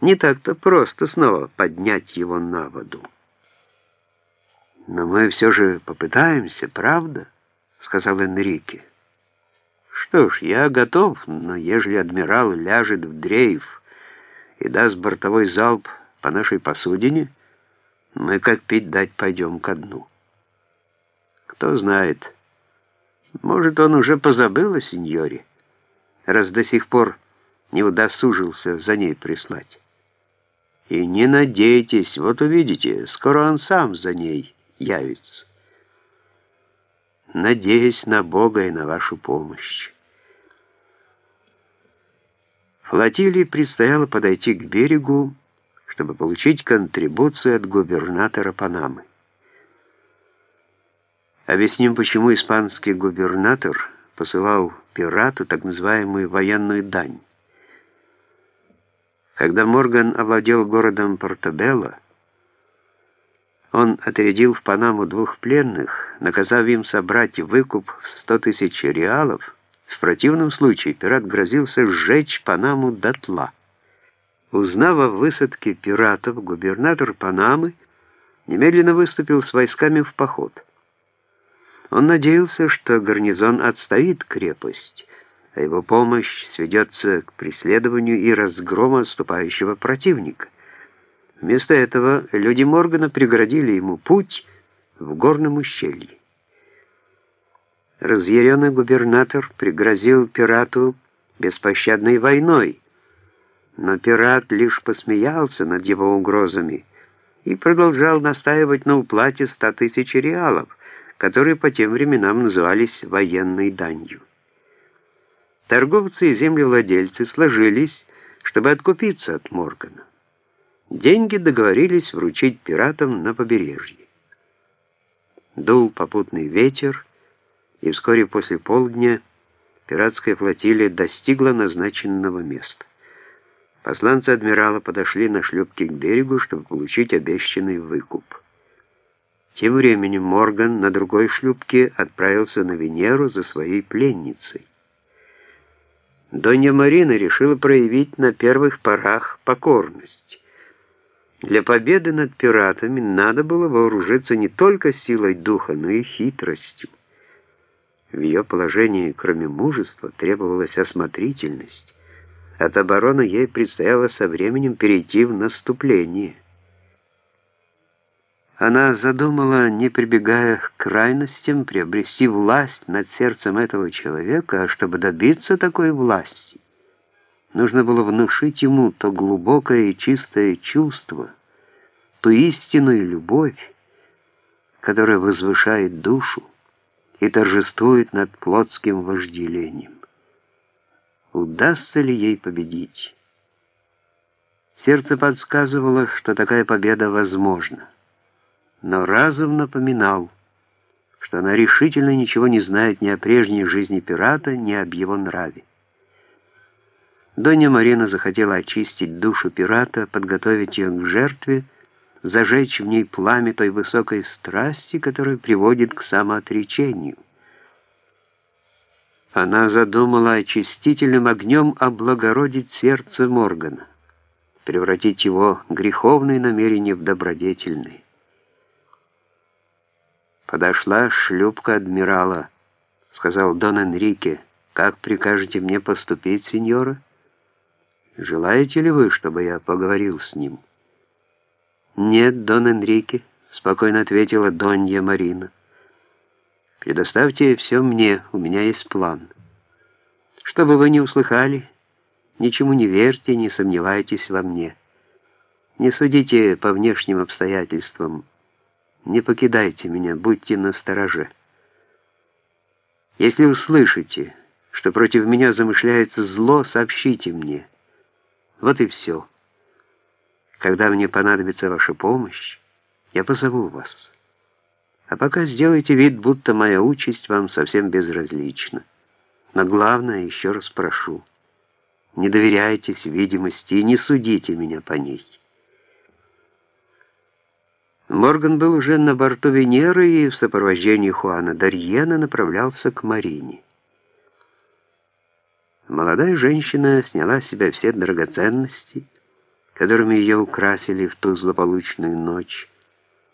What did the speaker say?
Не так-то просто снова поднять его на воду. «Но мы все же попытаемся, правда?» — сказал Энрике. «Что ж, я готов, но ежели адмирал ляжет в дрейф и даст бортовой залп по нашей посудине, мы как пить дать пойдем ко дну. Кто знает, может, он уже позабыл о сеньоре, раз до сих пор не удосужился за ней прислать. И не надейтесь, вот увидите, скоро он сам за ней явится. Надеюсь на Бога и на вашу помощь. Флотилии предстояло подойти к берегу, чтобы получить контрибуцию от губернатора Панамы. Объясним, почему испанский губернатор посылал пирату так называемую военную дань. Когда Морган овладел городом Портабелло, он отрядил в Панаму двух пленных, наказав им собрать выкуп в 100 тысяч реалов. В противном случае пират грозился сжечь Панаму дотла. Узнав о высадке пиратов, губернатор Панамы немедленно выступил с войсками в поход. Он надеялся, что гарнизон отстоит крепость, а его помощь сведется к преследованию и разгрому отступающего противника. Вместо этого люди Моргана преградили ему путь в горном ущелье. Разъяренный губернатор пригрозил пирату беспощадной войной, но пират лишь посмеялся над его угрозами и продолжал настаивать на уплате 100 тысяч реалов, которые по тем временам назывались военной данью. Торговцы и землевладельцы сложились, чтобы откупиться от Моргана. Деньги договорились вручить пиратам на побережье. Дул попутный ветер, и вскоре после полдня пиратская флотилия достигла назначенного места. Посланцы адмирала подошли на шлюпке к берегу, чтобы получить обещанный выкуп. Тем временем Морган на другой шлюпке отправился на Венеру за своей пленницей. Донья Марина решила проявить на первых порах покорность. Для победы над пиратами надо было вооружиться не только силой духа, но и хитростью. В ее положении, кроме мужества, требовалась осмотрительность. От обороны ей предстояло со временем перейти в наступление – она задумала, не прибегая к крайностям, приобрести власть над сердцем этого человека, а чтобы добиться такой власти, нужно было внушить ему то глубокое и чистое чувство, ту истинную любовь, которая возвышает душу и торжествует над плотским вожделением. Удастся ли ей победить? Сердце подсказывало, что такая победа возможна но разум напоминал, что она решительно ничего не знает ни о прежней жизни пирата, ни об его нраве. Донья Марина захотела очистить душу пирата, подготовить ее к жертве, зажечь в ней пламя той высокой страсти, которая приводит к самоотречению. Она задумала очистительным огнем облагородить сердце Моргана, превратить его греховные намерения в добродетельные. «Подошла шлюпка адмирала», — сказал Дон Энрике. «Как прикажете мне поступить, сеньора? Желаете ли вы, чтобы я поговорил с ним?» «Нет, Дон Энрике», — спокойно ответила Донья Марина. «Предоставьте все мне, у меня есть план. Что бы вы ни услыхали, ничему не верьте, не сомневайтесь во мне. Не судите по внешним обстоятельствам». Не покидайте меня, будьте настороже. Если услышите, что против меня замышляется зло, сообщите мне. Вот и все. Когда мне понадобится ваша помощь, я позову вас. А пока сделайте вид, будто моя участь вам совсем безразлична. Но главное, еще раз прошу, не доверяйтесь видимости и не судите меня по ней. Морган был уже на борту Венеры и в сопровождении Хуана Дарьена направлялся к Марине. Молодая женщина сняла с себя все драгоценности, которыми ее украсили в ту злополучную ночь,